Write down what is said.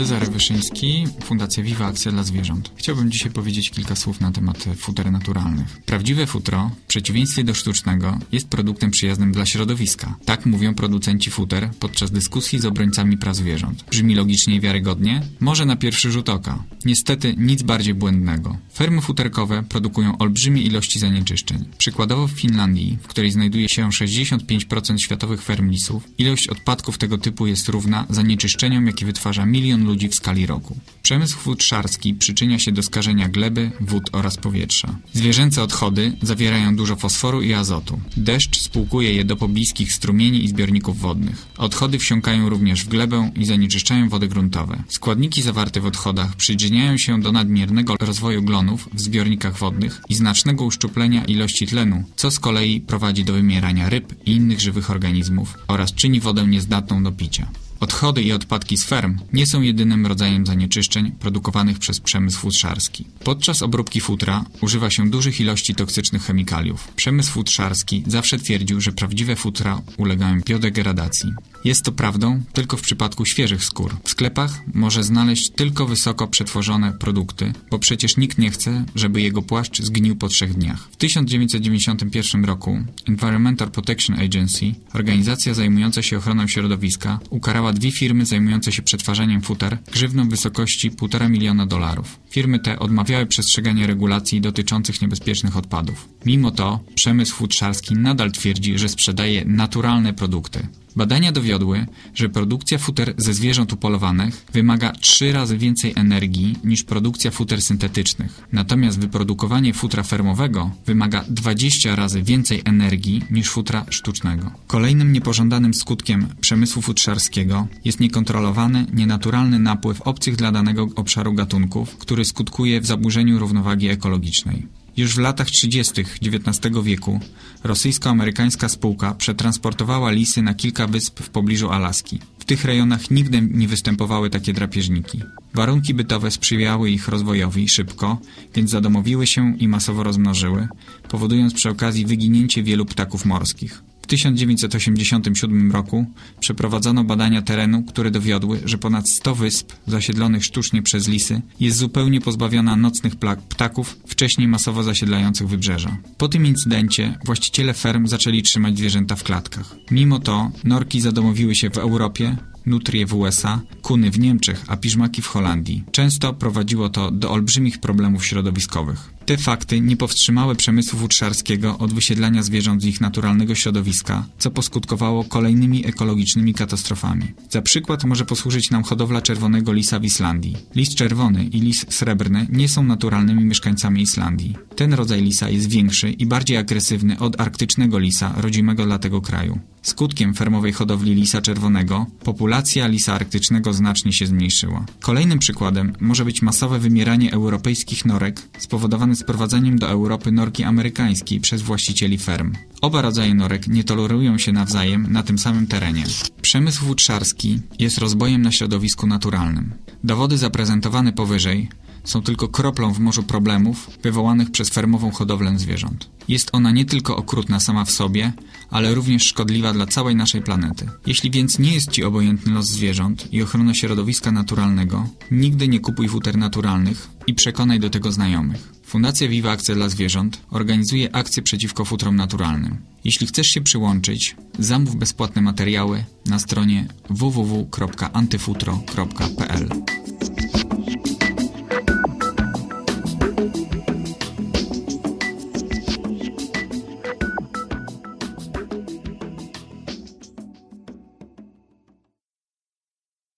Cezary Wyszyński, Fundacja Viva Akcja dla Zwierząt. Chciałbym dzisiaj powiedzieć kilka słów na temat futer naturalnych. Prawdziwe futro, w przeciwieństwie do sztucznego, jest produktem przyjaznym dla środowiska. Tak mówią producenci futer podczas dyskusji z obrońcami praw zwierząt. Brzmi logicznie i wiarygodnie? Może na pierwszy rzut oka. Niestety nic bardziej błędnego. Fermy futerkowe produkują olbrzymie ilości zanieczyszczeń. Przykładowo w Finlandii, w której znajduje się 65% światowych ferm lisów, ilość odpadków tego typu jest równa zanieczyszczeniom, jakie wytwarza milion ludzi w skali roku. Przemysł futrzarski przyczynia się do skażenia gleby, wód oraz powietrza. Zwierzęce odchody zawierają dużo fosforu i azotu. Deszcz spłukuje je do pobliskich strumieni i zbiorników wodnych. Odchody wsiąkają również w glebę i zanieczyszczają wody gruntowe. Składniki zawarte w odchodach przyczyniają się do nadmiernego rozwoju glonów w zbiornikach wodnych i znacznego uszczuplenia ilości tlenu, co z kolei prowadzi do wymierania ryb i innych żywych organizmów oraz czyni wodę niezdatną do picia. Odchody i odpadki z ferm nie są jedynym rodzajem zanieczyszczeń produkowanych przez przemysł futrzarski. Podczas obróbki futra używa się dużych ilości toksycznych chemikaliów. Przemysł futrzarski zawsze twierdził, że prawdziwe futra ulegają biodegradacji. Jest to prawdą tylko w przypadku świeżych skór. W sklepach może znaleźć tylko wysoko przetworzone produkty, bo przecież nikt nie chce, żeby jego płaszcz zgnił po trzech dniach. W 1991 roku Environmental Protection Agency, organizacja zajmująca się ochroną środowiska, ukarała dwie firmy zajmujące się przetwarzaniem futer grzywną w wysokości 1,5 miliona dolarów. Firmy te odmawiały przestrzegania regulacji dotyczących niebezpiecznych odpadów. Mimo to przemysł futrzarski nadal twierdzi, że sprzedaje naturalne produkty. Badania dowiodły, że produkcja futer ze zwierząt upolowanych wymaga 3 razy więcej energii niż produkcja futer syntetycznych. Natomiast wyprodukowanie futra fermowego wymaga 20 razy więcej energii niż futra sztucznego. Kolejnym niepożądanym skutkiem przemysłu futrzarskiego jest niekontrolowany, nienaturalny napływ obcych dla danego obszaru gatunków, który skutkuje w zaburzeniu równowagi ekologicznej. Już w latach 30. XIX wieku rosyjsko-amerykańska spółka przetransportowała lisy na kilka wysp w pobliżu Alaski. W tych rejonach nigdy nie występowały takie drapieżniki. Warunki bytowe sprzyjały ich rozwojowi szybko, więc zadomowiły się i masowo rozmnożyły, powodując przy okazji wyginięcie wielu ptaków morskich. W 1987 roku przeprowadzono badania terenu, które dowiodły, że ponad 100 wysp zasiedlonych sztucznie przez lisy jest zupełnie pozbawiona nocnych ptaków wcześniej masowo zasiedlających wybrzeża. Po tym incydencie właściciele ferm zaczęli trzymać zwierzęta w klatkach. Mimo to norki zadomowiły się w Europie, nutrie w USA, kuny w Niemczech, a piżmaki w Holandii. Często prowadziło to do olbrzymich problemów środowiskowych. Te fakty nie powstrzymały przemysłu futrzarskiego od wysiedlania zwierząt z ich naturalnego środowiska, co poskutkowało kolejnymi ekologicznymi katastrofami. Za przykład może posłużyć nam hodowla czerwonego lisa w Islandii. Lis czerwony i lis srebrny nie są naturalnymi mieszkańcami Islandii. Ten rodzaj lisa jest większy i bardziej agresywny od arktycznego lisa rodzimego dla tego kraju. Skutkiem fermowej hodowli lisa czerwonego populacja lisa arktycznego znacznie się zmniejszyła. Kolejnym przykładem może być masowe wymieranie europejskich norek spowodowane sprowadzaniem do Europy norki amerykańskiej przez właścicieli ferm. Oba rodzaje norek nie tolerują się nawzajem na tym samym terenie. Przemysł futrzarski jest rozbojem na środowisku naturalnym. Dowody zaprezentowane powyżej są tylko kroplą w morzu problemów wywołanych przez fermową hodowlę zwierząt. Jest ona nie tylko okrutna sama w sobie, ale również szkodliwa dla całej naszej planety. Jeśli więc nie jest Ci obojętny los zwierząt i ochrona środowiska naturalnego, nigdy nie kupuj futer naturalnych i przekonaj do tego znajomych. Fundacja Viva Akcja dla Zwierząt organizuje akcje przeciwko futrom naturalnym. Jeśli chcesz się przyłączyć, zamów bezpłatne materiały na stronie www.antyfutro.pl